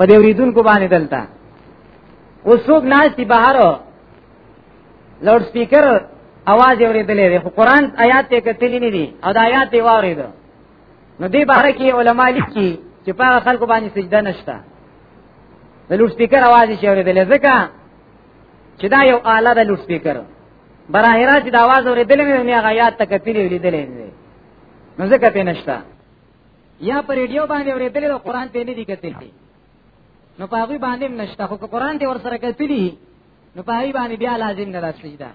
په دې وریدونکو باندې دلته اوس څوک ناشتي بهر لوډ سپیکر اواز اوریدلې دی خو قران آیات ته کتلې نه دي او دا آیات یې واورید نو دې بهر کې علما لیکي چې په خلکو باندې سجده نشته د لوډ سپیکر اواز یې اوریدلې ځکه چې دا یو آله د لوډ سپیکر براه راځي د आवाज اورې دلې مې هغه یاد تک پیلې ولې دلې نو ځکه په نشتا یا پر ریډیو باندې اورې دلې د قران په نه دي کتل نو په هغه باندې نشتا خو قران دې ور سره کتلی نو په هغه باندې بیا لازم نه راځي دا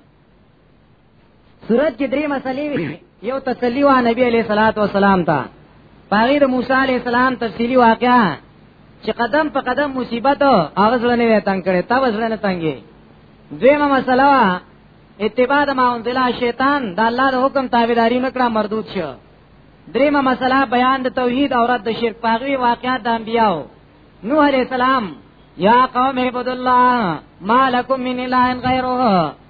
صورت کې درې مسلې وي یو تسلی وا نبی علیہ الصلوۃ والسلام ته پاره د موسی علیہ السلام تفصیلی واقعا چې قدم په قدم مصیبت هغه ځل نه وتنګ کړي تا وځل نه تنګي دویمه مسله وا اتباع د ماونزل شیطان د الله د حکم تابعداري نکړه مردود شو دریمه مسله بیان د توحید او رد د شرک پاغوي واقعات د انبیاو نوح علیہ السلام یا قوم عبد الله ما لكم من اله غیره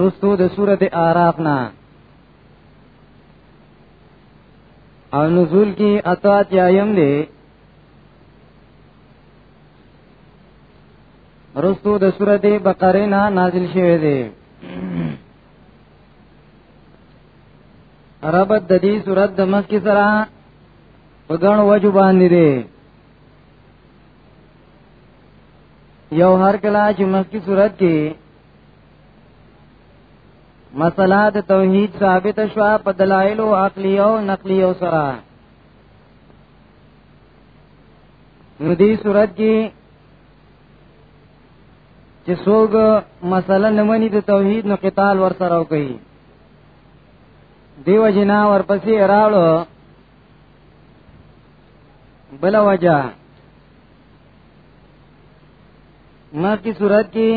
رستو د سورته اعراف نه او نزول کی اتات یایم دی رستو د سورته بقره نه نازل شوه دی ربط د دې صورت د مخ کی سره په ګڼ وجو باندې دی یو هر کله چې مخ کی صورت کې مسله د توحید ثابت شوه په دلایل او عقلی او نقلی او سره نو دې صورت کې چې څوګ مسله نه مني د توحید نو قتال ور سره کوي دیو جنا ورپسې راړو بل وجہ مخکې صورت کې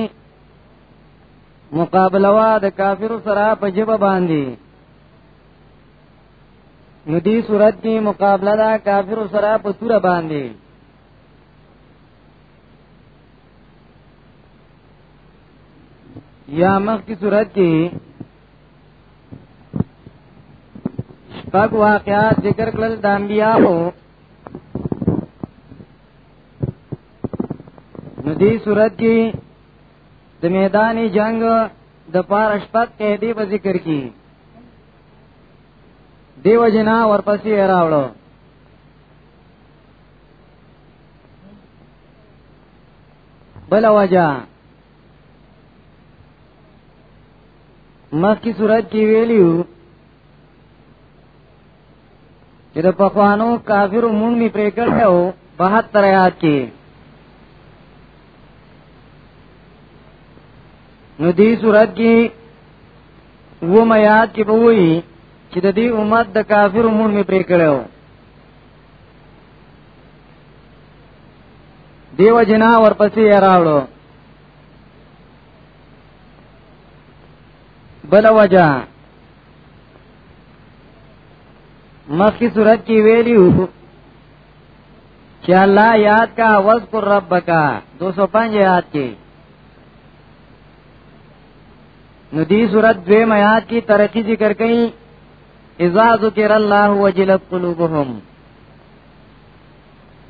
مقابله وا د کافر سره په جبه باندې نو دې صورت کې مقابله دا کافر سره په تور باندې یا مخ کی صورت کې شپږ واقعات ذکر کړل د انبیاءو ندی صورت کې د میدان جنگ د پارش پد قیدی په ذکر کې دیو جنا ورپسې راوړو بل وجہ مخ کی صورت کی ویلیو چې د پخوانو کافرو مونږ می پرې کړو 72 آیات کې نو دې صورت کې و ما یاد کې به وایي چې د دې امت د کافرو مونږ می پرې کړو دیو جنا ورپسې راوړو بل وجہ مخی صورت کی ویلی ہو چی اللہ یاد کا وذکر رب کا دو سو پنج یاد کی ندی صورت دوے میات کی ترقی ذکر کئی اذا ذکر اللہ وجلت قلوبهم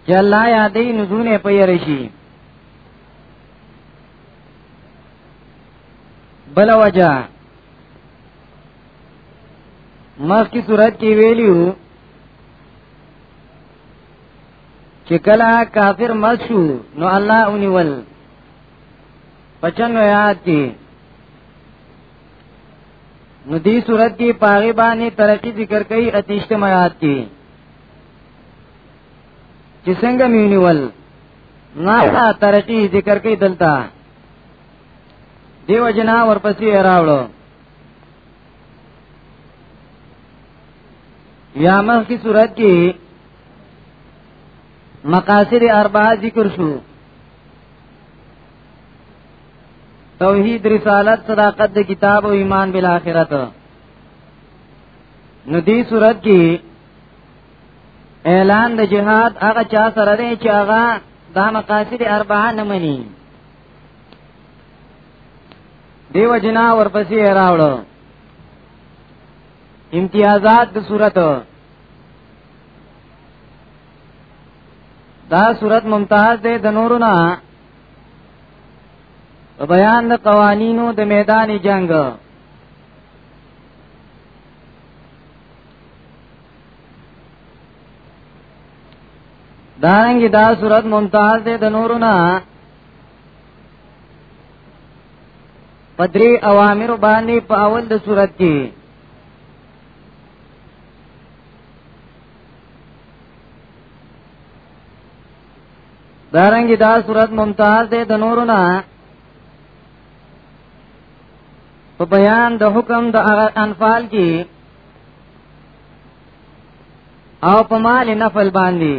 چی اللہ یادی نزون پیرشی بل وجہ مخ کی صورت کې ویلیو چې کله کافر مسو نو الله اونیول پچن یاد دي نو دې صورت کې پاغي باندې ترقی ذکر کوي اتیشته میات دي چې څنګه میونیول نه ترقی ذکر کوي دلته دیو جنا ورپسې راوړو یا مخ کی صورت کې مقاصد اربعه ذکر شو توحید رسالت صداقت د کتاب او ایمان بالآخرت نو دې صورت کې اعلان د جهاد هغه چا سره دی چې هغه دا مقاصد اربعه نه مني دیو جنا ورپسې راوړو امتیازات د صورت دا صورت ممتاز ده د نورو نه بیان د قوانینو د میدان جنگ دارنګ دا صورت ممتاز ده د نورنا پدری اوامر باندې په اول د صورت کې دارنګ دا صورت ممتاز ده د نورنا په بیان د حکم د انفال کې او په مال نفل باندې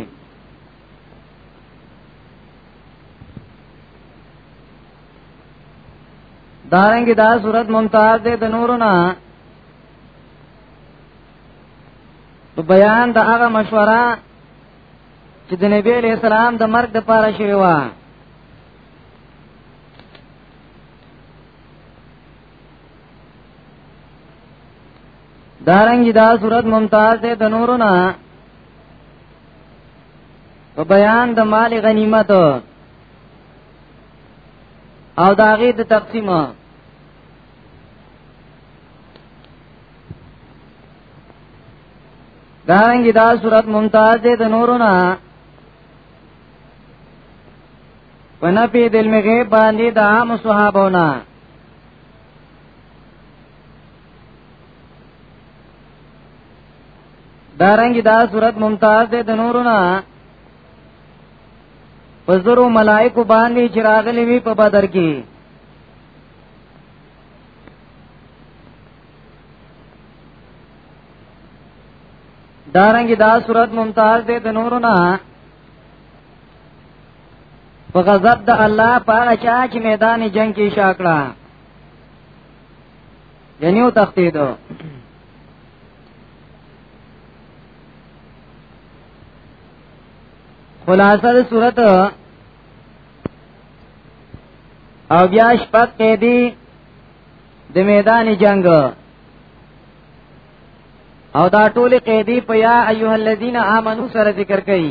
دارنګ دا صورت ممتاز ده د نورنا تو بیان د هغه مشوره چې د نبی علیہ السلام د مرګ د پاره شوی و دارنګي دا صورت ممتاز ده د نورو نه په بیان د مال غنیمت او دا غي د تقسیم دارنګي دا صورت ممتاز ده د نورو نه په نه پی دل می غیب باندې د عام صحابونا دارنګ دا صورت ممتاز ده د نورونه پزرو ملائکو باندې چې راغلي وي په بدر کې دارنګ دا صورت ممتاز ده د نورونه په غضب د الله په هغه چا چې میدان جنگ کې شاکړه یعنی او تختیدو خلاصه د صورت او بیا شپږ کې دی د میدان جنگ او دا ټول قیدی په یا ایها الذین آمنو سره ذکر کړي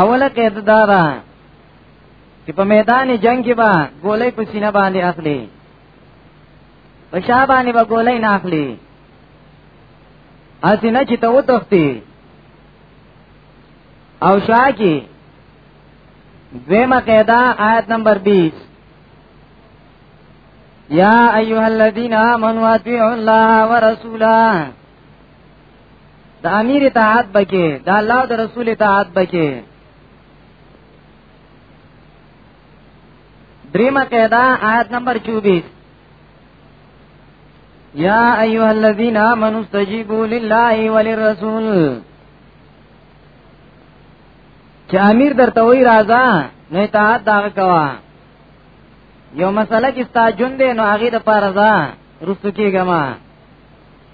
اوله قید دارا چې په میدان جنگ کې با ګولې په سینه باندې اخلي په شا باندې با ګولې نه اخلي اسینه چې ته وتختی او شا کې دویمه قیدا آیت نمبر 20 یا ایها الذین آمنوا اطیعوا الله ورسوله د امیر اطاعت بکې د الله د رسول اطاعت بکې دریمه قاعده آیت نمبر 24 یا ایها الذین آمنوا استجیبوا لله وللرسول چې امیر درته وای راځه نه اطاعت دا کوا یو مسله کې ستا جون دی نو هغه د پاره ځه رسو کېګما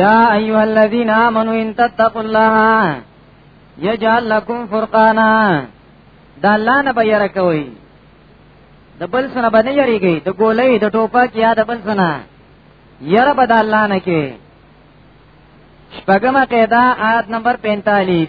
یا ایها الذین آمنوا ان تتقوا الله یجعل لكم فرقانا دا الله نه بیر کوي د بل سره باندې یریږي د ګولې د ټوپک یا د بل سره یره بد الله نه کې شپږمه قاعده آیت نمبر 45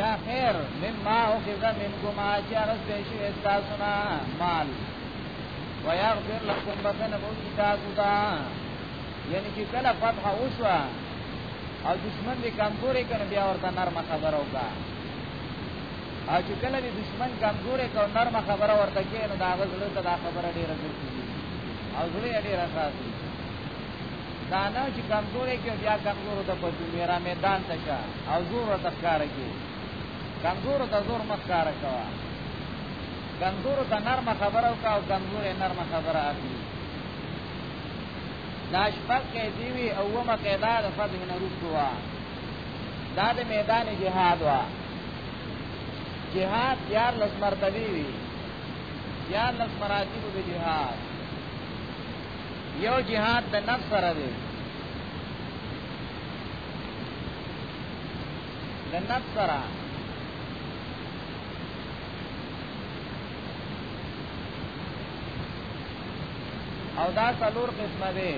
یا خیر مما اخذ منکما چې هغه څه شي تاسو نه مال ويغفر لكم بخنه مو کی تاسو ته یعنی چې کله فتح اوسوا او دشمن دې کمزورې کنه بیا ورته نرمه خبره وکا او چې کله دې دشمن کمزورې کو نرمه خبره ورته کې نو دا غزل ته دا خبره ډیره ځي او زړه ډیره خاصه دا نه چې کمزورې کې بیا کمزورو ته پدې میرا میدان ته شا او زور ته کار کې کمزورو ته زور مت کار کوا کمزورو ته نرم خبره او کا او کمزورې نرم خبره اخلي دا شپږ کې دی وی او ما قاعده د فضل نه روښوا دا د میدان جهاد وا جهاد یار لس مرتبه وی یار لس مراتب د جهاد یو جهاد د نفس سره دی د نفس سره او دا څلور قسمه دی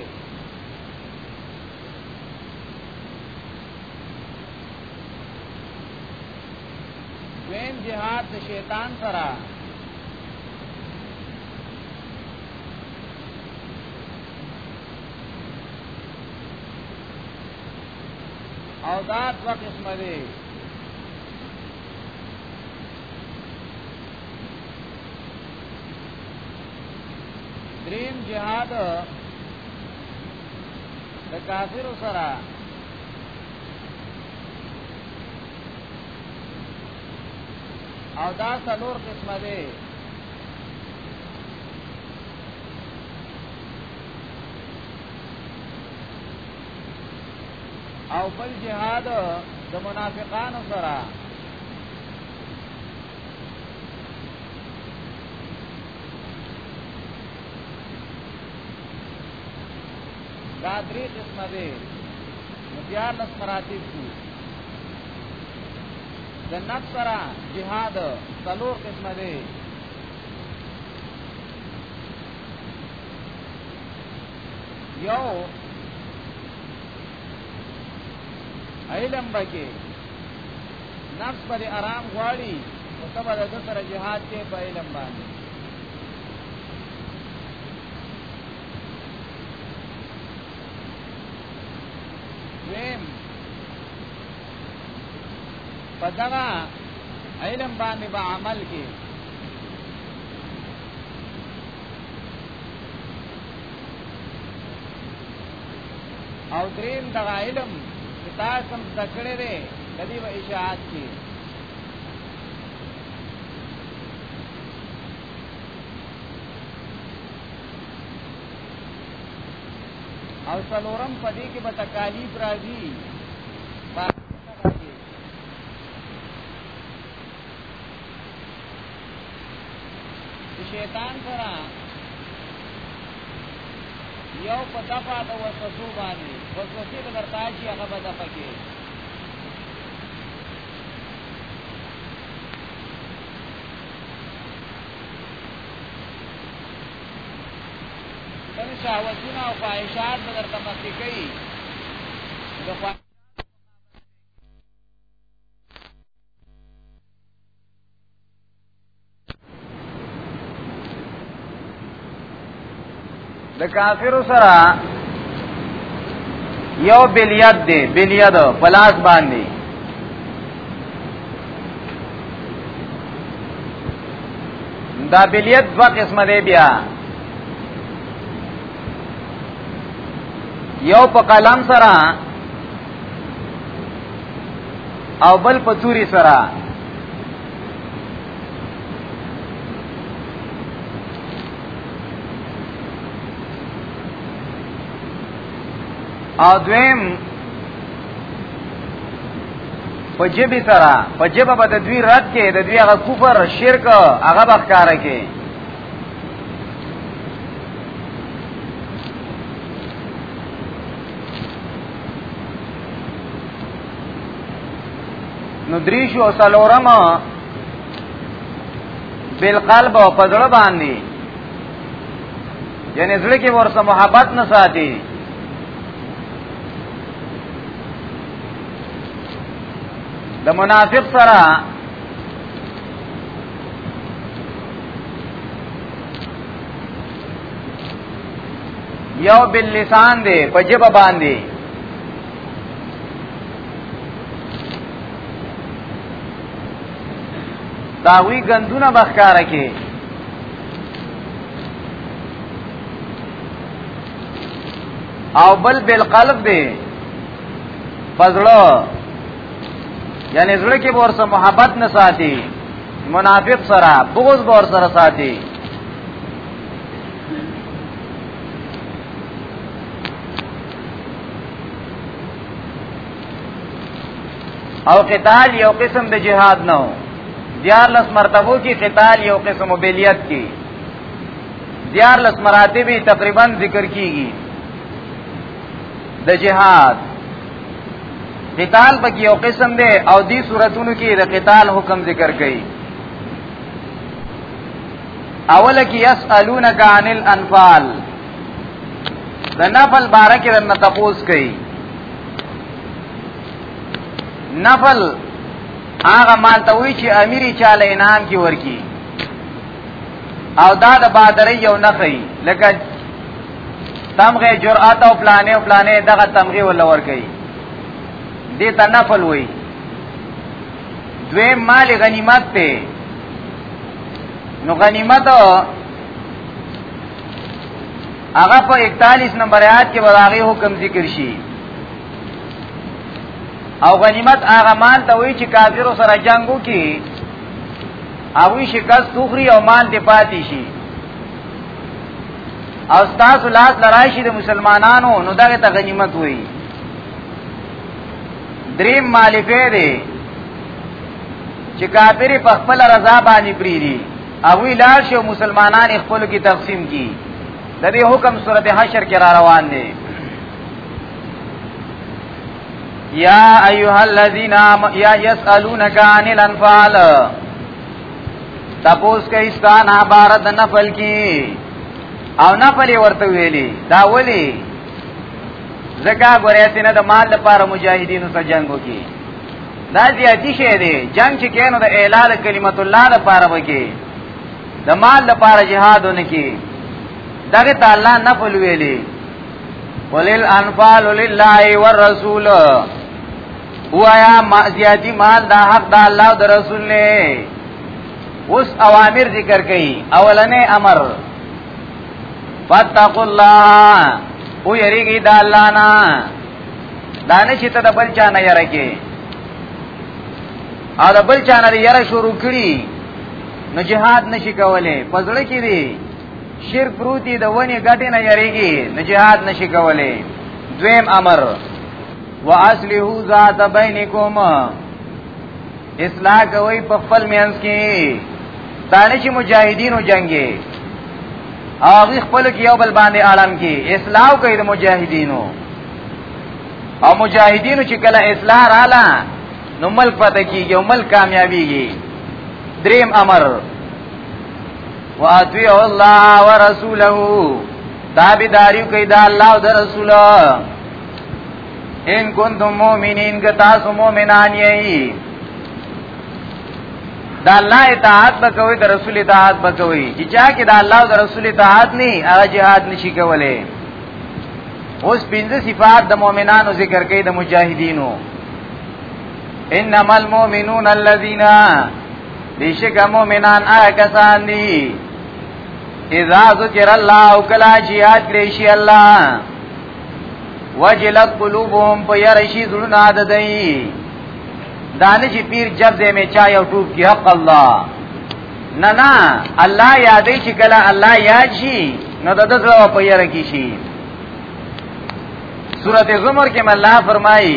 دویم جهاد د شیطان سره او دا دو قسم دی دریم جهاد د کافر سره او دا څلور قسمه دی او بل جهاد د منافقانو سره دا درې قسمه دي دیارلس مراتب دي د نفس سره جهاد څلور قسمه دی یو علم بکی نفس پر آرام غواړي او تبا د سره جهاد کې په علم باندې ویم په دغه علم باندې به عمل کې او دریم دغه علم چې تاسو هم ذکرې ده د دې اشاعت کې او سلورم په دې کې به تکالیف راځي شیطان سره یو په دفع د وسوسو باندې وسوسې به درته راشي هغه به دفع کې کوم شهوتونه او خواهشات به درته مخکې کوي د د کافر سره یو بلیاد دی بلیاد پلاس باندې دا بلیت دو قسم دی بیا یو په قلم سره او بل په توري سره او دویم په جبه سره په جبه به د دوی رد کې د دوی هغه کفر شرک هغه بخکاره کې نو دریشو او سلورم بالقلب او پزړه باندې یعنی زړه کې ورسره محبت نه ساتي د منافق سره یو بل لسان دی په جبه باندې داوی غندونه بخکاره کې او بل بل قلب دی پزړه یعنی زړه کې ور سره محبت نه ساتي منافق سره بغض ور سره ساتي او قتال یو قسم د جهاد نه دیار لس مرتبو کی قتال یو قسم بیلیت کی دیار لس مراتب تقریبا ذکر کیږي د جهاد قتال پکې یو قسم دی او دی صورتونو کې د قتال حکم ذکر کړي اول کې يسالونک عن الانفال د نفل باره کې رنه تپوس کړي نفل هغه مال ته وی چې امیر چاله انعام کې ورکی او دا د بادرې یو نخې لکه تمغه جرأت او پلانې او پلانې دغه تمغه ولور کوي دې ته نفل وایي دوی مال غنیمت ته نو غنیمت هغه په 41 نمبر آیات کې ولاغي حکم ذکر شي او غنیمت هغه مال ته وایي چې کافرو سره جنگو کې هغوی شکست وخوري او مان دې پاتې شي او تاسو لاس لراشي د مسلمانانو نو دغه ته غنیمت وایي دریم مالفه دی چې کافر په خپل رضا باندې پریری هغه لار شو مسلمانان خپل کې تقسیم کی د دې حکم سورته حشر کې را روان دی یا ایها الذین یا یسالونک عن الانفال تپوس کې استان عبارت نفل کی او نفل ورته ویلی دا ولی زکا ګورېتی نه د مال لپاره مجاهدینو سره جنگ وکي دا زیاتی شه دی جنگ چې کینو د اعلان کلمت الله لپاره وکي د مال لپاره جهاد ونکي دغه تعالی نه پلوېلی ولل انفال لله والرسول وایا ما زیاتی مال دا حق دا الله او رسول نه اوس اوامر ذکر کړي اولنې امر فتقوا الله او یریږي دا الله نه دانه چې ته د بل چا نه یره کې او د بل چا نه یره شروع کړي نو جهاد نشي کولای پزړه کې دی شرک پروتي د ونی ګټه نه یریږي نه جهاد نشي کولای دویم امر واصله ذات بینکم اصلاح کوي په خپل مینس کې دانه چې مجاهدینو جنگي هغه خپل کې یو بل باندې عالم کې اصلاح کوي د مجاهدینو او مجاهدینو چې کله اصلاح رااله نو ملک پته کیږي او ملک کامیابیږي دریم امر واتوی الله ورسوله تابیداری کوي دا الله او رسول ان کنتم مؤمنین که تاسو مؤمنان یی دا الله اطاعت بکوي د رسول اطاعت بکوي چې چا کې دا الله او رسول اطاعت نه هغه jihad نشي کولای اوس پنځه صفات د مؤمنانو ذکر کوي د مجاهدینو انما المؤمنون الذين بیشک مومنان هغه کسان دي اذا ذکر الله او کلا چې یاد کړی شي الله وجلت قلوبهم په یاره شي زړونه د دی دانه چې پیر جب دې می چا یو ټوب کې حق الله نه نه الله یادې چې کله الله یاد شي نو د دغه په یاره کې شي سورته زمر کې الله فرمایي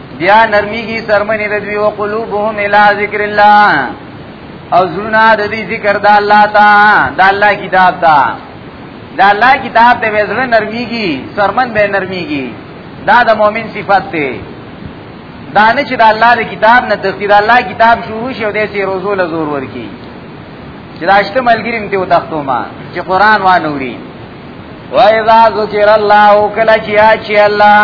بیا نرمیږي سرمنې د دوی او قلوبهم الی ذکر الله او زړه د دې ذکر د الله تا د الله کتاب تا د الله کتاب ته وزړه نرمیږي سرمن به نرمیږي دا د مؤمن صفت دی دا نه چې د الله د کتاب نه تختی د الله کتاب شروع شي او د سي روزو له زور ورکی چې داشته ملګریم ته وتختو ما چې قران وانه وړي وایذا ذکر الله کلا چې الله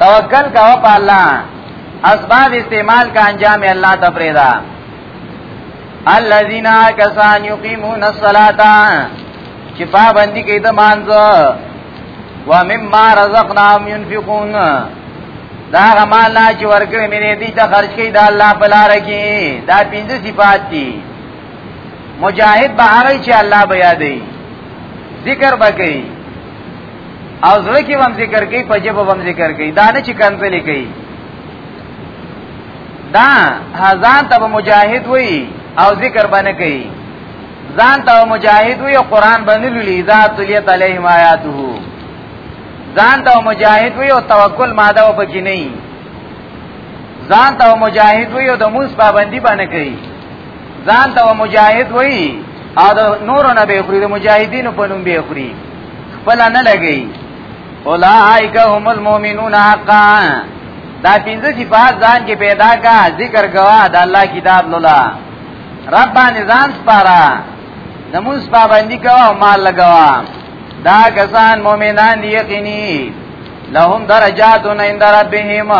توکل کا په الله اسباب استعمال کا انجام الله تفریدا الذين كسان يقيمون الصلاه چې پابندي کوي د مانځه و مما رزقناهم ينفقون دا غمال نه چې ورکړې مې دي ته خرج کړي دا الله په لار کې دا پنځه صفات دي مجاهد به هغه چې الله بیا دی ذکر بکې او زړه کې هم ذکر کوي په جبه هم ذکر کوي دا نه چې کنځلې کوي دا هزان ته مجاهد وي او ذکر باندې کوي ځان ته مجاهد وي او قران باندې لولي اذا تلیت علیهم آیاته ځان ته مجاهد وي او توکل ماده و پکې نه وي ځان ته مجاهد وي او د موس پابندي باندې کوي ځان ته مجاهد وي او د نورو نه به خوري د مجاهدینو په نوم به خوري خپل نه لګي اولائک هم المؤمنون حقا دا پنځه صفات ځان کې پیدا کا ذکر غوا د الله کتاب لولا رب نظام سپارا نموز پابندی کوا و مال لگوا دا کسان مومنان دی یقینی لهم درجاتون اند ربهم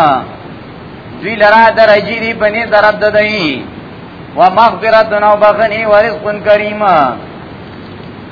دوی لرا درجی دی بنی درب ددئی و مغفرتون و بخنی و رزق کریم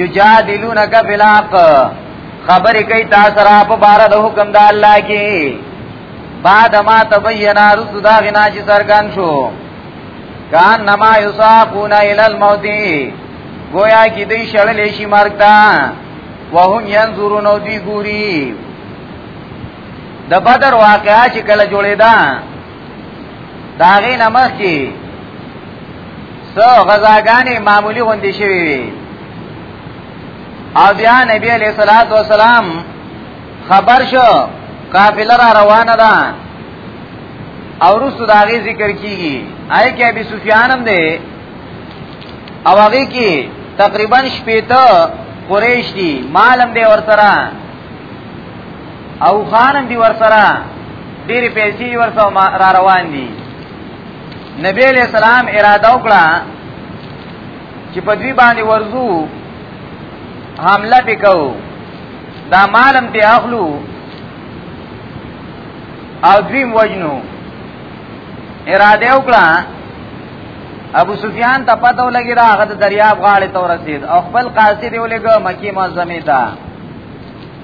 یجادلونک فی الحق خبرې کوي تاسو را په بار د حکم د الله کې بعد ما تبینا رسو دا غنا چې سرګن شو کان نما یساقون الی الموت گویا کې دې شړلې شي مرګ ته وهم ينظرون او دی ګوري د بدر واقعا چې کله جوړېدا داغې نمخ کې سو غزاګانې معمولی غوندې شوې وي او بیا نبی علیہ الصلوۃ والسلام خبر شو قافله را روانه ده او رسو داغه ذکر کیږي آی کې ابي سفیان هم ده او هغه کې تقریبا شپېته قریش دي مالم دی ورسره او خانم دی ورسره ډېری پیسې ورسره را روان دي نبی علیہ السلام اراده وکړه چې په دوی باندې ورزو حمله وکاو دا مالم ته اخلو او دوی وجنو اراده وکړه ابو سفیان ته پته ولګی دا هغه د دریاب غاړې ته ورسید او خپل قاصد یې ولګو مکی معظمه ته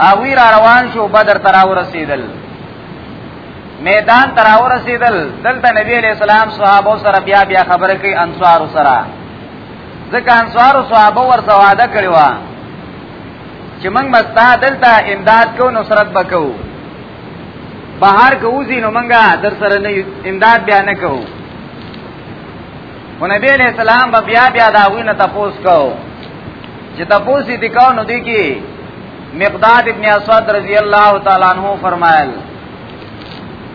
هغوی را روان شو بدر ته راورسېدل میدان ته راورسېدل دلته نبی علیہ السلام صحابه سره بیا بیا خبره کوي انصار سره ځکه انصار صحابه ورته وعده کړی و چې موږ مستا دلته امداد کو نصرت وکړو بهر کوزي نو موږ در سره نه امداد بیا نه کوو او نبی علیہ السلام به بیا بیا دا وی نه تاسو کو چې تاسو دې کو نو دې کې مقداد ابن اسود رضی الله تعالی عنہ فرمایل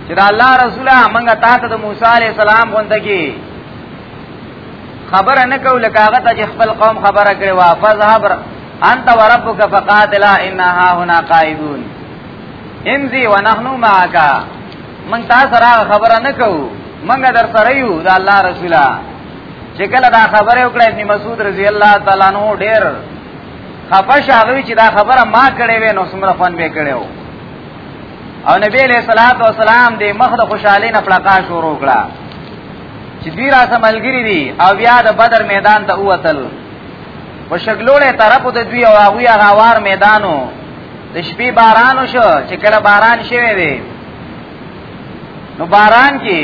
چې الله رسول موږ تا ته د موسی علیہ السلام غونډه کې خبره نه کو لکه هغه ته خپل قوم خبره کړي وا فذهب انت وربك فقاتلا انها هنا قائدون امضي ونحن معك من تاسو را خبره نه کوو منګه در سره یو د الله رسولا چې کله دا خبره وکړه ابن مسعود رضی الله تعالی عنہ ډیر خپش هغه چې دا خبره ما کړې وې نو څومره فن به کړو او نبی علیہ الصلوۃ والسلام دې مخ د خوشحالي نه پړقا شروع کړه چې دوی را سملګری دي او بیا د بدر میدان ته ووتل په شګلوړې طرف ته دوی او هغه غوار میدانو د شپې باران شو چې کله باران شوه دی نو باران کې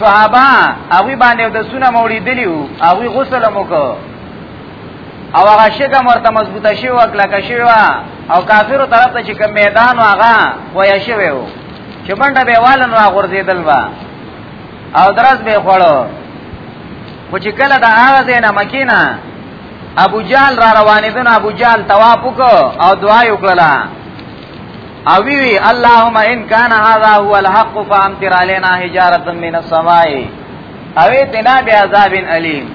صحابه هغه باندې د سونه موړي دلیو هغه غسل مو کو او هغه شګه مرته مضبوطه شي او کلکه شي او کافرو طرف ته چې کوم میدان هغه وای شي وو چې منډه به والن را غورځیدل وا او درس به خوړو خو چې کله د هغه زینه مکینا ابو جال را روانې دن ابو جال تواب وکړو او دعا وکړه او وی وی اللهم ان کان هذا هو الحق فامطر علينا حجاره من السماء او اتنا بعذاب الیم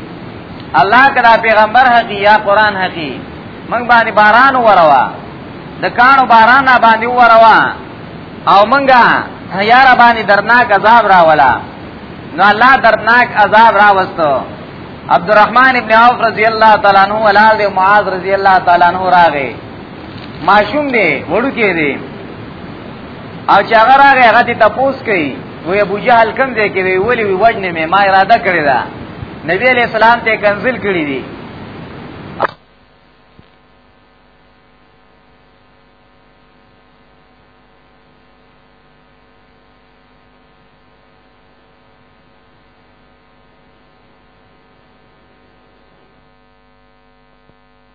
الله کدا پیغمبر حقی یا قران حقی من باندې باران وروا د کانو باران باندې وروا او منګه یار باندې درناک عذاب راولا نو الله درناک عذاب راوستو عبدالرحمن ابن عوف رضی اللہ تعالی عنہ ولاد معاذ رضی اللہ تعالی عنہ راغی ماشوم دی وړو کې دی او چې هغه راغی هغه ته تپوس کوي وی ابو جهل کم دی کې وی ولی وی وجنه مې ما اراده کړی دا نبی علیہ السلام ته کنزل کړی دی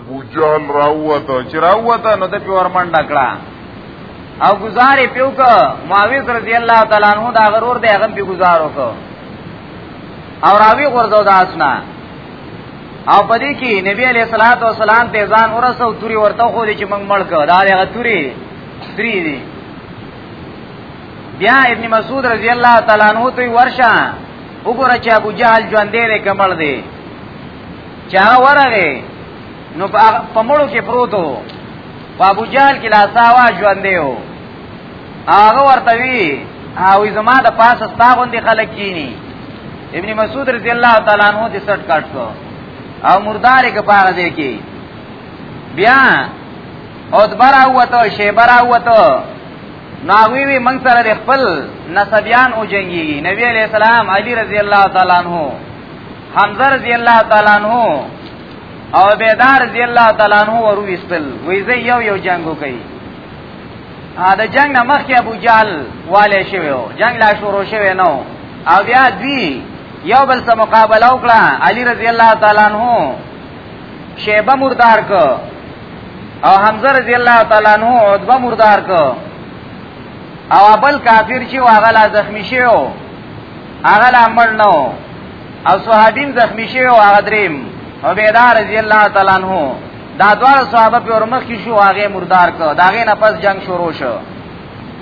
ابو جهل راوته چې راوته نو د پیور منډه کړه او گزارې پیو ک معاویه رضی الله تعالی عنہ دا غرور دی هغه په گزار وکړ او راوی غرزو داسنا او پدې کې نبی علیہ الصلوۃ والسلام ته ځان ورسو توري ورته خو دې چې موږ مړ کړه دا هغه توري تری دي بیا ابن مسعود رضی الله تعالی عنہ ته ورشه وګوره چې ابو جهل ژوندې دی کمل دی چا ورغه نو په مړو کې پروتو په ابو جهل کې لاساوا ژوندې و هغه ورته وی او زما د پاسه ستا غوندې خلک کینی ابن مسعود رضی الله تعالی عنہ دې سټ کټ کو او مردار کې پاره دی کې بیا او دبر اوته شی بر اوته نو وی وی من سره د خپل نسبیان او جنگي نبی علیہ السلام علی رضی الله تعالی عنہ حمزه رضی الله تعالی عنہ او بیدار رضی الله تعالی عنہ ورو استل وی زه یو یو جنگ وکي ا د جنگ نه مخکې ابو جال والے شوی جنگ لا شروع شوی نو او بیا دوی یو بل سره مقابله وکړه علی رضی الله تعالی عنہ شیبه مردار کو او حمزه رضی الله تعالی عنہ عتبه مردار کو او ابل کافر چې هغه لا زخمی شو هغه لا مړ نو او صحابین زخمی شو هغه دریم عبیدہ رضی الله تعالی عنہ دا دوه صحابه په ورمخ کې شو هغه مردار کو داغه نه پس جنگ شروع شو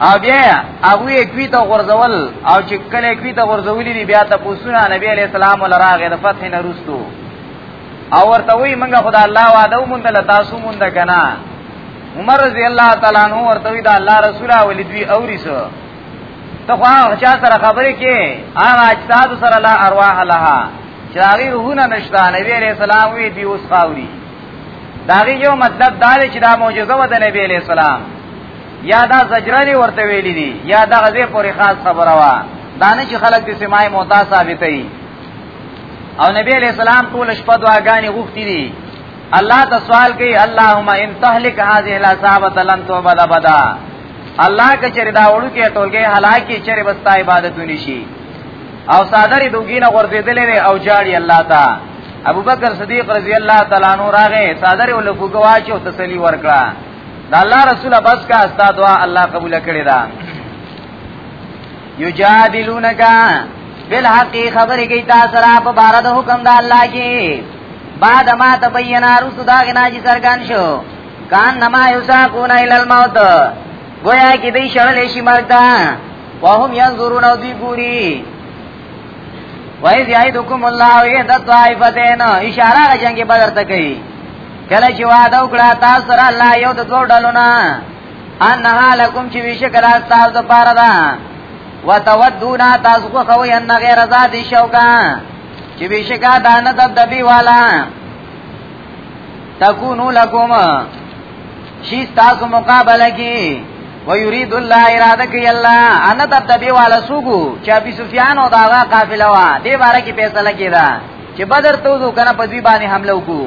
او بیا هغه کوي ته غرزول او چې کله کوي ته غرزولې بیا ته پوسونه نبی علی السلام ولراغه د فتح نه روستو او ورته وی منګه خدا الله وعده مونږ له تاسو مونږ کنا عمر رضی الله تعالی عنہ ورته وی دا الله رسول ولید وی اوریسو ته خو هغه چا سره خبرې کې هغه اجساد سره لا ارواح لها چې هغه روحونه نشته نبی علیہ السلام وی دی اوس خاوري داغه یو مطلب دا چې دا معجزه و د نبی علیہ السلام یا دا زجرلی ورته ویلی دي یا دا غزه پورې خاص خبره وا دانه چې خلک د سمای موتا ثابتې او نبی علیہ السلام ټول شپه دعاګانې غوښتي دي الله ته سوال کوي اللهم ان تهلك هذه العصابه لن توبد بدا الله که چیرې دا وړو کې ټولګه هلاکي چیرې بستا عبادتونه شي او صادری دوګینه ورزیدلې او جاړي الله تا ابو بکر صدیق رضی الله تعالی عنہ راغه صادری ول فوګواچو تسلی ورکړه دا الله رسول بس کا استا دعا الله قبول کړی دا یجادلونک بالحق خبرې کوي تاسو را په بار د حکم د الله کې بعد ما تبین رسو دا غنا چې سرګان شو کان نما یساقون ال الموت گویا کې دې شړلې شي مرګ دا وهم ينظرون او دی ګوري وایز یعیدکم الله یهد طائفتین اشاره جنگ بدر ته کوي کله چې وعده وکړه تاسو سره الله یو د دوه ډلو نه انها لکم چې وشکل تاسو د پاره ده وتودونا تاسو خو خو ان غیر ذات شوکا چې وشکا دانه د دبی والا تکونو لکم شي تاسو مقابله کی ويريد الله اراده کوي الله ان د دبی والا سوګو چې ابي سفيان او داغه قافله وا دې باره کې فیصله کیدا چې بدر ته وځو کنه په دې باندې حمله وکړو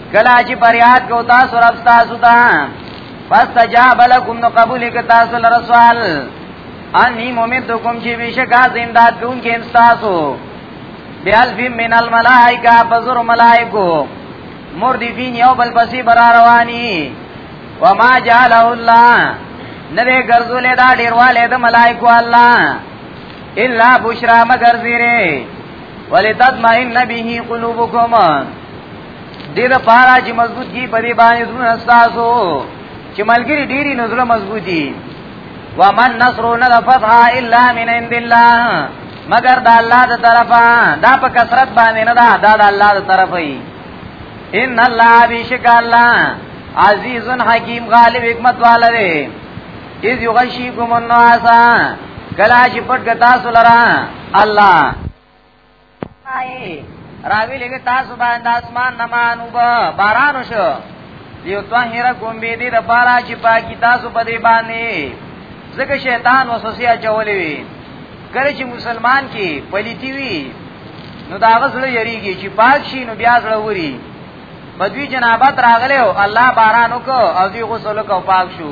کلا چې پریاد کو تاسو رب تاسو ته فاستجاب لكم نو قبول ک تاسو لر سوال انی ممدکم چې بشکا زنداد کون کې تاسو بیالف من الملائکه بزر ملائکو مردفین یو بل پسی برا روانی وما جعله الله نده گرزولی دا دیروالی دا ملائکو اللہ الا بشرا مگر زیره ولتطمئن به قلوبکم دې د پاره چې مضبوط کی په دې باندې زونه استاسو چې ملګری ډیری نظر مضبوطی ومن نصر نه فتح الا من عند الله مگر د الله د طرفه دا په کثرت باندې نه دا دا د الله د طرفه ان الله بیشک الله عزیز حکیم غالب حکمت والا دی اذ یغشیکم النعاسا کلا چې پټ کتا سولرا الله راوی لګی تاسو باندې اسمان نمانو با باران شو دیو طاهره کوم به دې د پارا چې پاکي تاسو په دې باندې ځکه شیطان وسوسه اچولې وي کله چې مسلمان کې پلیتی وي نو دا غزړه یریږي چې پاک شي نو بیا زړه وري بدوی جنابت راغله او الله باران وکاو او دی غسل وکاو پاک شو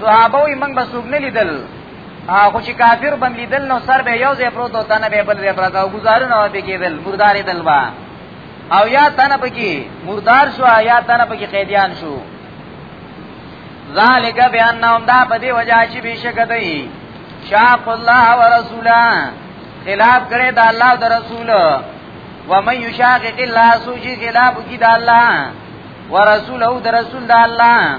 صحابه وي موږ به څوک نه لیدل خو چې کافر بم لیدل نو سر به یو ځای پروت او تنه به بل ځای پروت او گزارونه به کېدل مردارې دل با او یا تنه پکې مردار شو یا تنه پکې قیدیان شو ذالک بیان نوم دا په دې وجہ چې بشک دی شاق الله ورسولا خلاف کړي دا الله او رسول و من یشاقق الله سوجي خلاف کی دا الله ورسوله دا رسول دا الله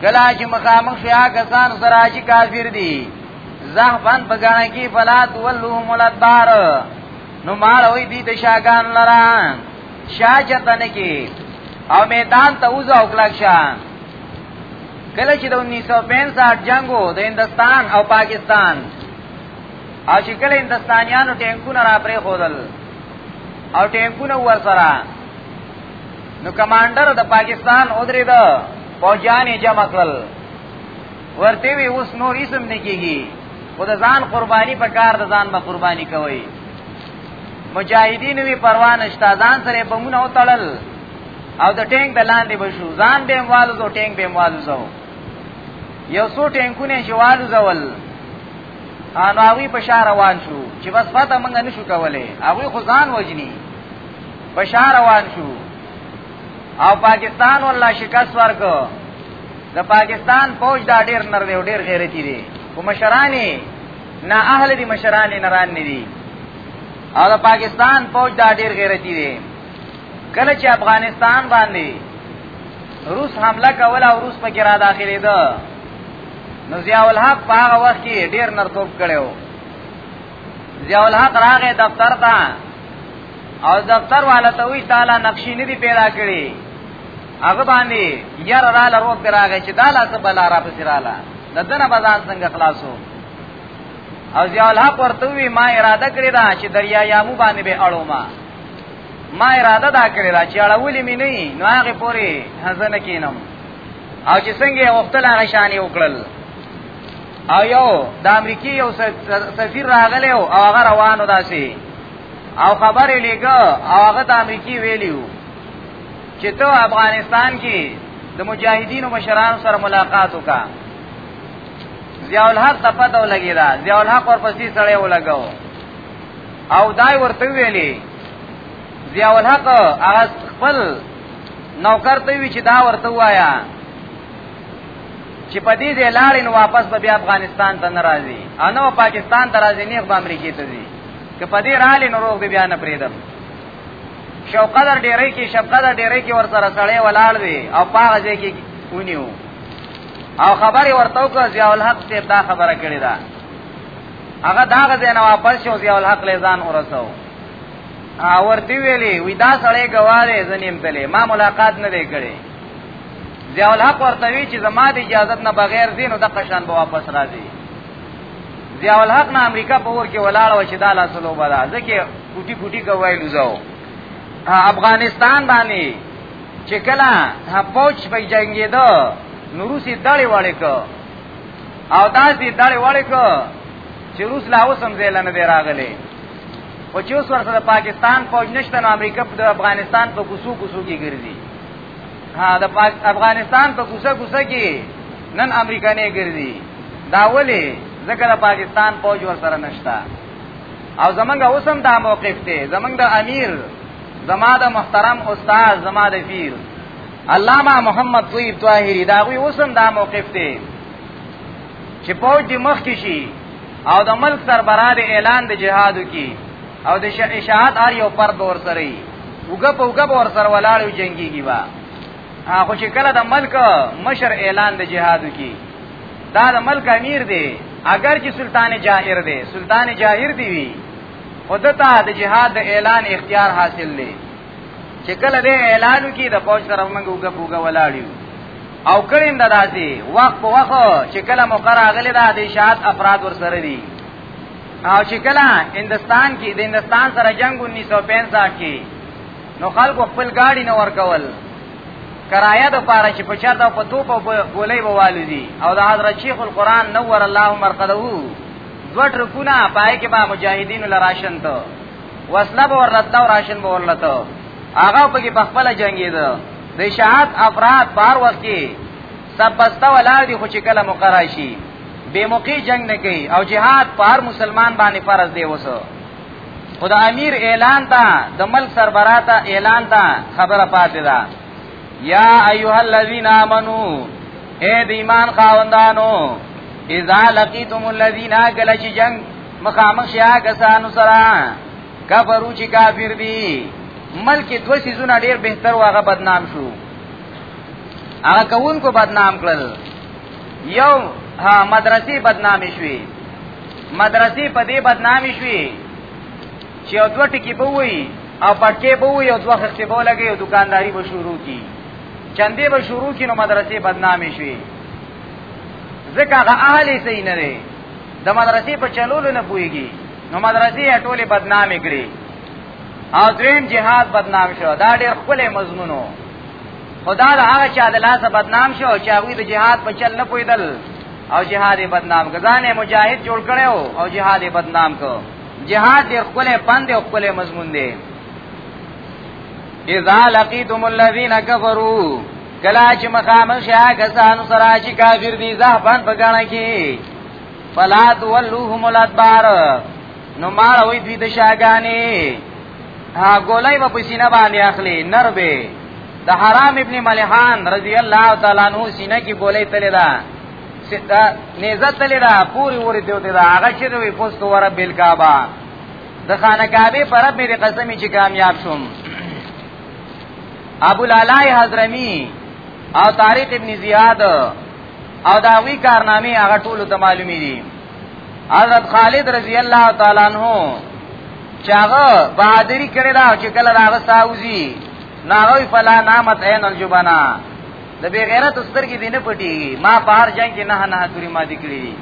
کلا چې مخامخ شي هغه ځان سره چې کافر دي زحفن بغانا کی فلا تولوهم الادبار نو مال وی دی د شاګان لرا شاجتن کی او میدان ته وځه او کلک شان کله چې د 1965 جنگو د هندستان او پاکستان او چې کله هندستانیانو ټینکونه را پرې خودل او ټینکونه ور سره نو کمانډر د پاکستان اودری دا فوجانی جمع کړل ورته وی اوس نور اسم نه کیږي خو د ځان قرباني په کار د ځان به قرباني کوي مجاهدین وی پروا نشتا ځان سره بمونه وتړل او د ټینک د لاندې بشو ځان به موالو زو ټینک به موالو زو یو څو ټینکونه چې والو زول انو هغه په شهر روان شو چې بس فاته مونږ نشو کولای هغه خو ځان وجني په شهر روان شو او پاکستان والله شکست ورکو د پاکستان فوج دا ډیر نر دی ډیر غیرتی دی او مشرانی نه اهل دي مشرانی نه ران دي او د پاکستان فوج دا ډیر غیرتی دی کله چې افغانستان باندې روس حمله کوله او روس پکې را داخلي ده نو ضیاء الحق په هغه وخت کې ډیر نرتوب کړو ضیاء الحق راغې دفتر ته او دفتر والا ته وی تعالی نقشې نه دی پیدا کړی هغه باندې یار را لرو راغې چې دا لاس بل را پسې رااله ددنه بازار څنګه خلاصو او ضیاء الحق ورته وی ما اراده کړی دا چې دریا یامو باندې به اړو ما ما اراده دا کړی دا چې اړولې مې نه نو هغه پوری هزنه کینم او چې څنګه وختل هغه شانې وکړل او یو د امریکای یو سفیر راغلی او هغه روانو داسي او خبرې لګه او هغه د امریکای ویلیو چې ته افغانستان کې د مجاهدینو مشرانو سره ملاقات وکا ضیاء الحق ته پته ولګی دا ضیاء الحق ورپسې سړی ولګاو او دای ورته ویلی ضیاء الحق هغه خپل نوکر ته وی چې دا ورته وایا چې په دې ځای لاړې نو واپس به بیا افغانستان ته نه راځي انو پاکستان ته راځي نه به امریکې ته ځي که په دې رالې نو روغ دې بیا نه پرېدم شوقدر ډېرې کې شپقدر ډېرې کې ورسره سړې ولاړ وي او پاغه ځای کې ونیو او خبرې ورته وکړه ضیاء الحق ته دا خبره کړې ده هغه داغه ځای نه واپس شو ضیاء الحق له ځان ورسو ورته ویلي وې دا سړې ګواله زنیم تلې ما ملاقات نه وکړي ضیاء الحق ورته وی چې زما د اجازه نه بغیر زینو د قشان به واپس راځي ضیاء الحق نه امریکا په ور کې ولاړ و چې دا لاسلو بلا ځکه کوټي کوټي کوي لوزاو افغانستان باندې چې کله پوج په جنگي دو نوروسي دړې وړې کو او داسې دړې وړې کو چې روس لا اوسم ځای لنه دی راغلی او چې اوس ورسره پاکستان پوج نشته نو امریکا په افغانستان په کوسو کوسو کې ګرځي ها د افغانستان په کوسه کوسه کې نن امریکانه ګرځي دا ولې ځکه د پاکستان پوج ور سره نشتا او زمنګ اوسم دا موقف ته زمنګ د امیر زما د محترم استاد زما د پیر علامه محمد طیب طاهری دا وی اوسم دا موقف ته چې پوج مخ کې شي او د ملک سربراه اعلان د جهادو کې او د اشاعت هر یو پر دور سره وي وګه په وګه ور سره ولاړ او جنگيږي وا خو چې کله د ملک مشر اعلان د جهاد کی دا د ملک امیر دی اگر چې سلطان جاهر دی سلطان جاهر دی وی خودتا د جهاد د اعلان اختیار حاصل دی چې کله د اعلان کی د فوج طرف منګه وګه وګه ولاړیو او کړین د داسي وخت په وخت چې کله مقرره غلې د اشاعت افراد ور سره دي او چې کله هندستان کې د هندستان سره جنگ 1965 کې نو خلکو خپل گاډي نه ورکول کرایه د پاره چې په چاته په توپ او ګولې بوالو دي او د حضرت شیخ القرآن نور الله مرقده دوه ټرکونه پای کې با مجاهدین لراشن ته وسله به ورلته او راشن به ورلته هغه په کې بخپله جنگیده د شهادت افراد بار وخت کې سپستا ولاړ دي خو چې کله مقرر شي بے موقع جنگ نه کوي او جهاد په هر مسلمان باندې فرض دی وسو خدا امیر اعلان تا د ملک سربراه تا اعلان تا خبره پاتې ده یا ایها الذین آمنو اے د ایمان خاوندانو اذا لقیتم الذین کل چې جنگ مخامخ شیا کسانو سره کفرو چې کافر دي ملک دوه سيزونه ډیر بهتر واغه بدنام شو هغه کوون کو بدنام کړل یو ها مدرسې بدنامي شوې مدرسې په دې بدنامي شوې چې او دوه ټکی به وي او پټکې به وي او دوه خښتې به لګي او دکانداری به شروع کی چندې به شروع کی نو مدرسې بدنامي شوې ځکه هغه اهل یې صحیح نه دی د مدرسې په چلولو نه پويږي نو مدرسې ټوله بدنامي کړي او دویم جهاد بدنام شو دا ډیر خپل مضمونو خدا دا هغه چا د لاسه بدنام شو چې هغه د جهاد په چل نه پویدل او جهاد بدنام غزان مجاهد جوړ کړو او جهاد بدنام کو جهاد ډیر خپل پند او خپل مضمون دی اذا لقيتم الذين كفروا کلا چې مخامخ شیا کسان سره چې کافر دي ځهبان بګاڼه کې فلا تولوهم الادبار نو مال وی دوی د شاګانې ها ګولای په سینه باندې اخلي نر به د حرام ابن ملحان رضی الله تعالی عنہ سینه کې ګولای تللی دا ستا نيزه تللی دا پوری وری دیوته دا هغه چې وی پوسټ وره بیل کعبه د خانه کعبه پر رب دې قسم چې کامیاب شوم ابو العلاء حضرمی او طارق ابن زیاد او داوی کارنامه هغه ټول ته معلومی دي حضرت خالد رضی الله تعالی عنہ چاغه بہادری کړی دا چې کله راغ ساوزی ناغوی فلا نامت عین الجبنا د بی غیرت سترګې دینه پټي ما بهر جنگ کې نه نه توري ما دي کړی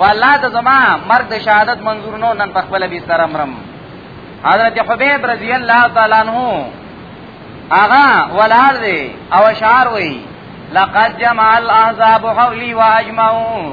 والله ته زما مرګ د شهادت منظور نو نن په خپل بي سره مرم حضرت حبیب رضی الله تعالی عنہ اغا ولار دی او شعر وی لقد جمع الاحزاب حولی واجمعون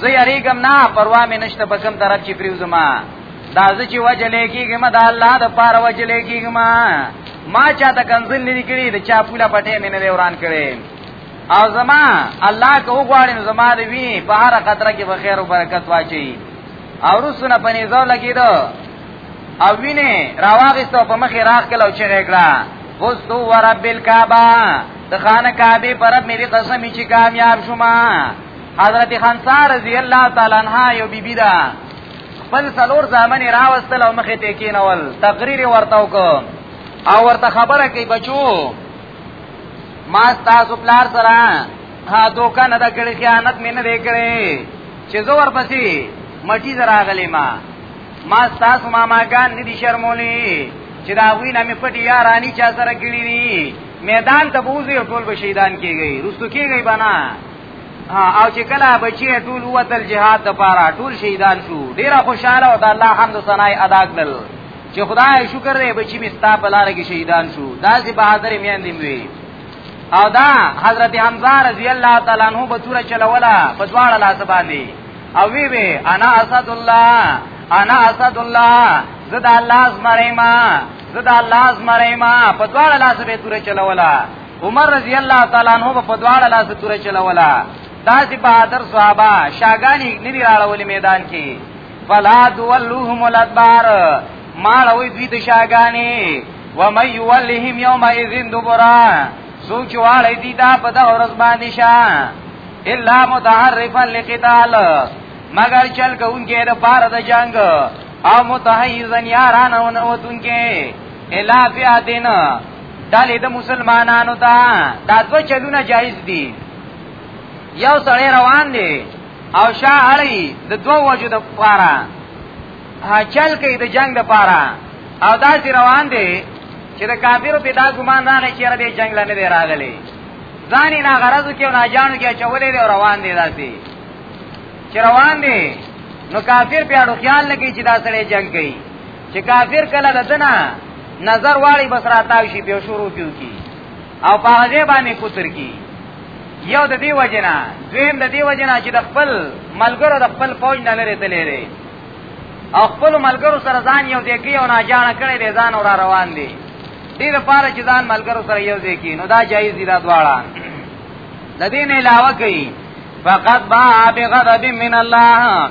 زه یریګم نه پروا مې نشته په کوم طرف چې پریوزم ما دا زه چې وجلې کېږم ما دا الله د پاره وجلې کېږم ما ما چا ته کنځل نه کړی د چا پوله پټې مې نه وران کړې او زما الله کو غواړم زما دې وی په هر قطره کې به خیر او برکت واچي او رسونه پنې زو لګیدو او وینه راواغستو په مخې راخ کلو چې غړا فستو ورب الکعبه د خانه کعبه پر مې قسم چې کامیاب شوم حضرت خنسا رضی الله تعالی عنها یو بیبی دا خپل سلور ځامن راوستل او مخې ته کېنول تقریر ورته وکړ او ورته خبره کوي بچو ما تاسو پلار سره ها دوکا نه دا کړی خیانت مې نه دی کړی چې زه ورپسې مټی زراغلی ما ما تاسو ماماګان ندي شرمولي چې دا وی نه مې پټي یارانی چا سره کړی دي میدان ته بوزي ټول به شهیدان کیږي رستو کیږي بنا او چې کله بچی ټول وتل جهاد د پاره ټول شهیدان شو ډیره خوشاله او د الله حمد ثنا ادا کړل چې خدای شکر دې بچی مستا په لار کې شهیدان شو دا سي بهادر میان دی وی او دا حضرت حمزه رضی الله تعالی عنہ په توره چلولا په دواړه لاس باندې او وی وی انا اسد الله انا اسد الله زدا الله زمریما زدا الله زمریما په دواړه لاس به توره چلولا عمر رضی الله تعالی عنہ په دواړه لاس تور چلولا داسې بہادر صحابه شاګانی نری راړولې میدان کې فلا دولهم الادبار ما لوی دوی ته شاګانی و مې یولهم یوم اذن دبرا سوچ واړې دي دا په دغه ورځ باندې شا الا متحرفا لقتال مگر چل کوونکې د پاره د جنگ او متحیزن یاران او نوتونکې الا فی ادنا دا لید مسلمانانو ته دا دو چلونه جایز دي یو سړی روان دی او شاه اړي د دوه وجو د پاره چل کوي د جنگ د پاره او دا چې روان دی چې د کافرو په دا ګمان راغی چې را دې جنگ لنه دی راغلی ځان نه غرضو کې نه جانو کې چولې دی روان دی داسي چې روان دی نو کافر په اړو خیال لګي چې دا سړی جنگ کوي چې کافر کله ددنه نظر واړی بس راتاو شي په شروع کیو کی او په هغه باندې کوتر کی یو د دې وجنا دویم د دې وجنا چې د خپل ملګرو د خپل فوج نه لري تللی دی او خپل ملګرو سره ځان یو ځای کوي او نه جان کړي دی ځان ور روان دی دې لپاره چې ځان ملګرو سره یو ځای کوي نو دا جایز دی دا دواړه د دې نه علاوه کوي فقط با بغضب من الله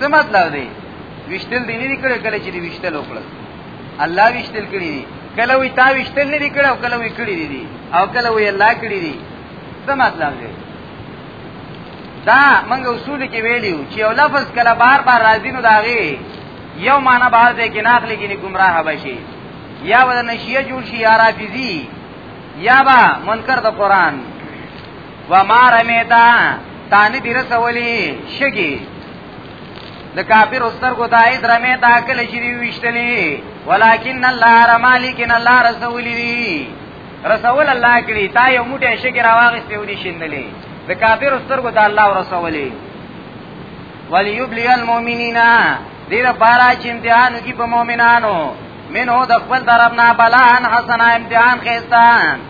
څه مطلب دی وشتل دی نه کړه کله چې دی وشتل وکړه الله وشتل کړی دی کله وی تا وشتل نه کړه او کله وی کړی دی او کله وی الله کړی دی څه مطلب دی دا منګه اصول کې ویلیو چې یو لفظ کله بار بار راځي نو داغي یو معنا بار دی کې ناخلي کې گمراه بشي یا ودنشیه جوړ شي یا رافضی یا با منکر د قران و ما رمیتا تانی دی رسولی شگی د کافر استر کو دای درمه تا کله چې ویشتلی ولکن الله رمالکن الله رسولی دی رسول الله کړي تا یو موټه شګر واغستې ودی شندلې د کافر استر کو د الله رسولی وليبلي المؤمنین دې لپاره چې امتحان کی په مؤمنانو منو د خپل طرف نه بلان حسنا امتحان خيستان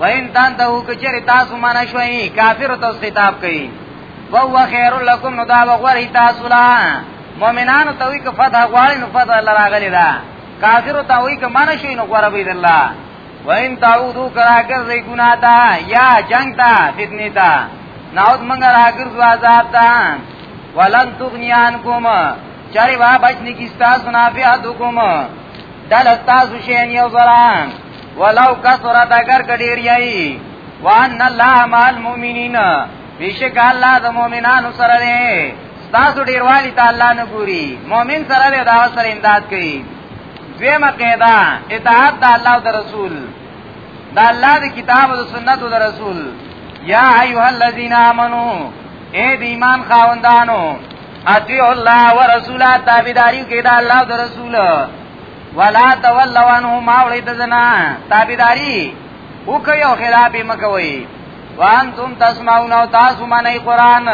وین تان ته وکچر تاسو مانا شوي کافر ته ستاب کوي وهو خیر لکم نو دا وغوری تاسو لا مؤمنانو ته وی ک فتح غواړي نو فتح الله راغلی دا کافر ته وی ک مانا شوي نو غوړه بيد الله وین تعودو کرا کر دی گناہ تا یا جنگ تا فتنی تا ناود منگا را کر دو عذاب تا ولن تغنیان کوم چاری با بچنی کستا سنافیاتو کوم دلستا سشین یو ظلام ولو کثرت اگر کډیر یی وان الله مع المؤمنین بیشک الله د مؤمنانو سره دی تاسو ډیروالی ته الله نه ګوري مؤمن سره دی دا سره امداد کوي دویمه قاعده اطاعت د الله او د رسول د الله د کتاب او د سنت او د رسول یا ایها الذین آمنو اے د ایمان خاوندانو اطیع الله ورسوله تابعداري کوي د الله او د رسول ولا تولوا عنه ما ولید زنا تابعداري او که یو خلاف مکوي وانتم تسمعون او تاسو منئ قران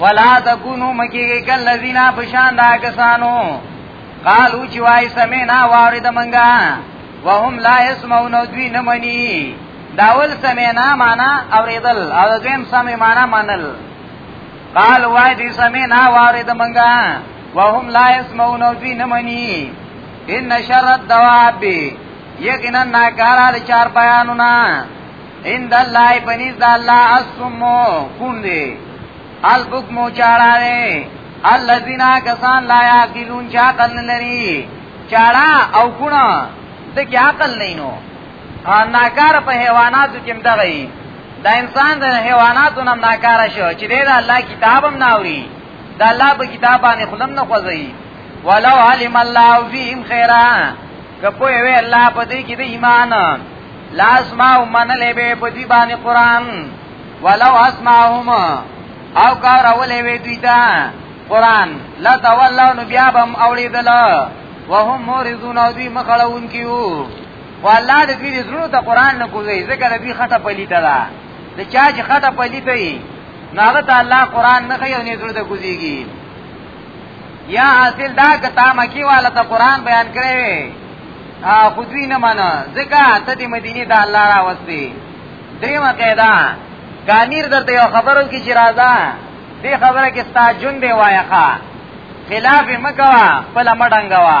ولا تکونو مکیږي کل الذین بشان دا کسانو قالو چې وای سمینا وارد منګا وهم لا يسمعون دوی نه مني داول سمینا معنا اوریدل او دویم سمې معنا منل قال وای دې سمینا واره د منګا وهم لا يسمعون فی نمنی ان شر الدواب یقینا ناکارا د چار بیانو نا ان د الله بنز د الله اسمو کون دی البک مو چاړه دی الذين کسان لا یاقلون چا قل لري چاړه او کونه د کی عقل نه نو ناکار په حیواناتو کې دغه ای دا انسان د حیواناتو نم ناکار شو چې د الله کتابم ناوري د الله په کتاب باندې خلم نه خوځي ولو علم الله فيهم خيرا کپو یې الله په دې کې د ایمان لاس ما ومن له به په دې باندې قران ولو اسمعهم او کار اولې وې دوی ته قران لا تولوا نبيابم اوریدل وهم مورزون او دوی مخړون کیو والله د دې زړه ته قران نه کوی ذکر به خطه پلیته ده د چا چې خطه پلیته وي نو هغه ته الله قران نه کوي او نه زړه ته کوزيږي یا حاصل دا کتا مکی والا ته قران بیان کړی وي خو دوی نه مانه ځکه ته د مدینه د الله را وستي دریمه قاعده کانیر درته یو خبرو کې چې راځه دې خبره کې ستا جون دی وایخه خلاف مکوا خپل مډنګوا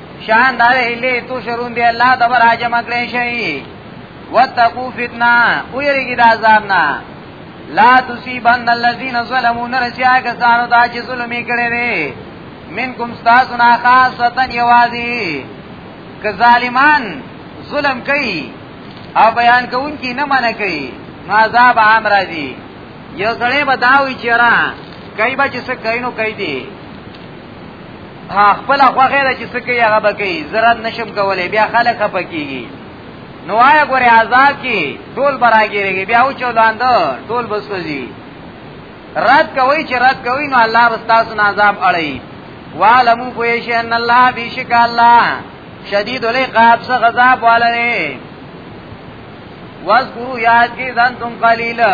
شان دا اله تو شرون دی الله د بر اجمع کړی شي وتقو فتنه او یریږي د عذاب نه لا تصيبن الذين ظلموا نرسیا کسانو دا چې ظلم کړي دي منکم تاسو نه خاصتا یوازي که ظالمان ظلم کوي او بیان کوونکی نه منع کوي نو عذاب عام راځي یو سړی به داوي چیرې کوي به چې څه کوي نو کوي دي ها خپل خو غیر چې څه کوي هغه بکی زرات نشم کولای بیا خلک پکېږي نو آیا ګوره عذاب کې ټول براګیږي بیا او چولاند ټول بسوځي رات کوي چې رات کوي نو الله واستاسو عذاب اړي والمو پویش ان الله بیشک الله شدید العقاب سے غضب والے واذکروا یاد کی ذنتم قلیلا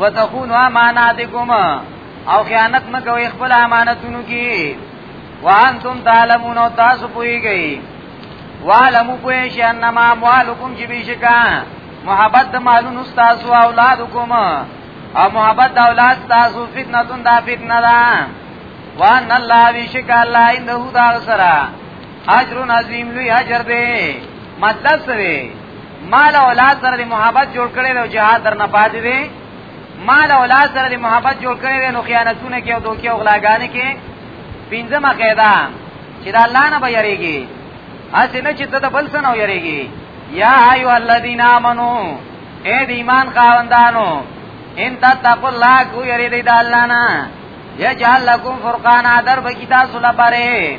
وتخونوا اماناتکم او خیانت مکوئ خپل امانتونو کې وانتم تعلمون او تاسو پوهیږئ وعلمو پوهی شئ انما اموالکم چې بشکا محبت د مالونو تاسو اولادکم او محبت د اولاد تاسو فتنه تون دا فتنه ده وان الله بشک الله انده دا سره اجر عظیم لوی اجر دی مطلب څه مال اولاد سره د محبت جوړ کړي او جهاد درنه پاتې دي مال اولاد سره د محبت جوړ کړي نو خیانتونه کې او دوکي او غلاګانې کې پنځمه قاعده چې د الله نه به یریږي اسی نه چې ته د بل سره یریږي یا ایو الذین آمنو اے د ایمان خاوندانو ان تتقوا الله کو یری د الله نه یجعل لكم فرقانا در به کتاب سره پاره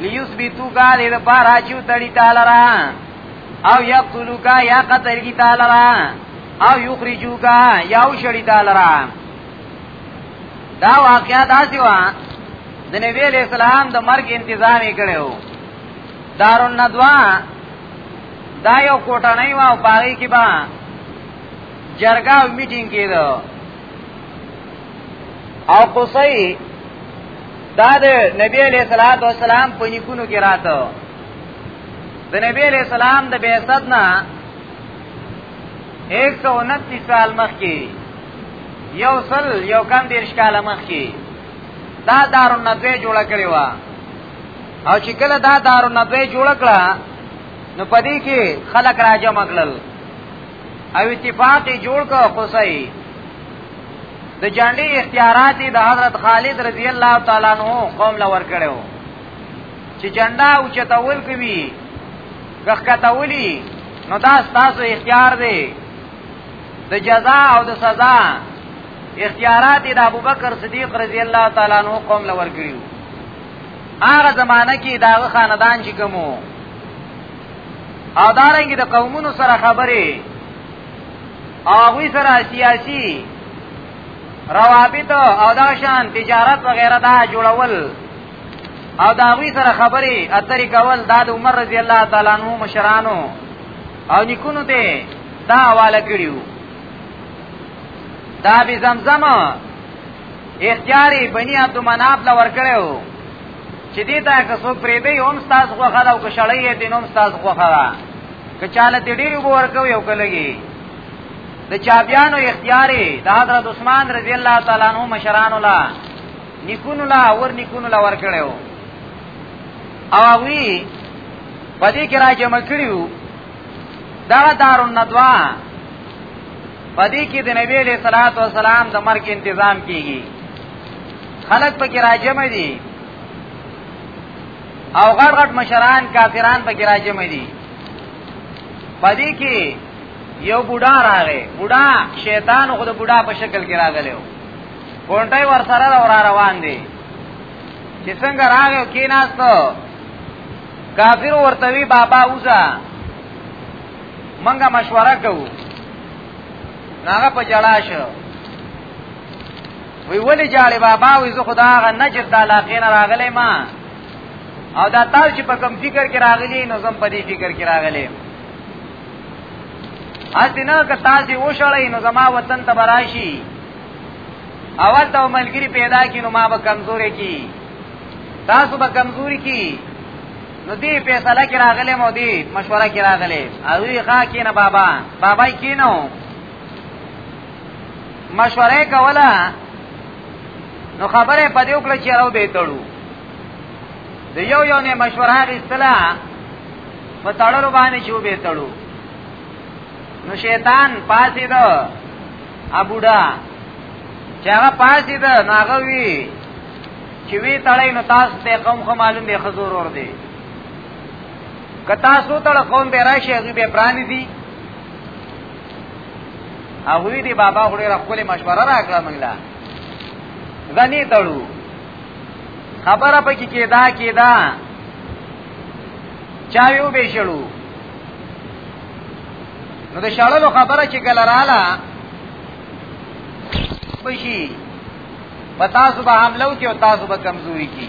لیوس بی تو کا دې لپاره چې تړي تعالی را او یقتلوا کا یا قتل کی تعالی را او یخرجوا کا یا وشړي تعالی را دا واقعیا داسې و د نبی علیہ السلام د مرګ انتظار یې کړو دارون ندوا دا یو کوټه نه و او پاره کې با جرګه او میټینګ کېدو او قصي دا د نبی علیہ الصلوۃ والسلام په نیکونو کې راته د نبی علیہ السلام د بعثت نه 129 سال مخکې یو سل یو کم دیر شکال مخکې دا دار الندوی جوړ کړی و او چې کله دا دار الندوی جوړ کړه نو پدې کې خلک راځم کړل او اتفاق جوړ کو قصي د جانډي اختیارات د حضرت خالد رضی الله تعالی عنہ قوم لور کړو چې جنډا او چتول کوي غخکتولی نو دا تاسو اختیار دی د جزا او د سزا اختیارات د ابوبکر صدیق رضی الله تعالی عنہ قوم لور کړو هغه زمانہ کې دا خاندان چې کومو او دارنګه د قومونو سره خبرې هغه سره سیاسي روابط او دا شان تجارت وغیرہ دا جوړول او دا غوی سره خبرې اترې کول دا د عمر رضی الله تعالی عنہ مشرانو او نکونو ته دا حواله کړیو دا به زمزم اختیاري بنی عبد مناف لور کړو چې دې ته که څوک پرې دی هم ستاس غوخه ده او که شړی یې دین هم ستاس غوخه ده که چاله دې ډېر وګو ورکو یو کلګي د چابیانو اختیاري د حضرت عثمان رضی الله تعالی عنہ مشران ولا نکون لا ور نکون لا ور کړو او وی پدې کې راځه مکړیو دا دارون ندوا پدې کې د نبی له صلوات و سلام د مرګ تنظیم کیږي خلق پکې راجم دي او غړ غړ مشران کافران پکې راجم دي پدې کې یو بوډا راغی بوډا شیطان خو د بوډا په شکل کې راغلی و کونټای ور سره را روان دي چې څنګه راغی کې ناستو کافر ورته وی بابا اوسه منګه مشوره کوو ناغه په جړا شو وی ولی جاړي بابا وی زه خدا غ نجر د علاقې نه راغلی ما او دا تاسو چې په کوم فکر کې راغلی نو زم په دې فکر کې راغلی اسینه که تاسو وشړی نو زما وطن ته براشي اول ته ملګری پیدا کینو ما به کمزورې کی تاسو به کمزوري کی نو دی فیصله کې راغلی مو دی مشوره کې راغلی او وی ښا کینه بابا بابای کینو مشوره کوله نو خبره پدې وکړه چې راو به تړو د یو یو نه مشوره غیستله په تړلو باندې چې به تړو نو شیطان پاسې ده ابوډا چې هغه پاسې ده ناغوي چې وی تړای نو تاسو ته قوم خو معلوم دی خزور ور دی کتا سو تړ قوم به راشي هغه به پرانی دي هغه دی بابا غړي راخولې مشوره راکړه موږ لا غني تړو خبره پکې کېدا کېدا چایو به شړو نو د شړلو خبره چې ګلراله بشي په تاسو به حمله وکړي او تاسو به کمزوري کړي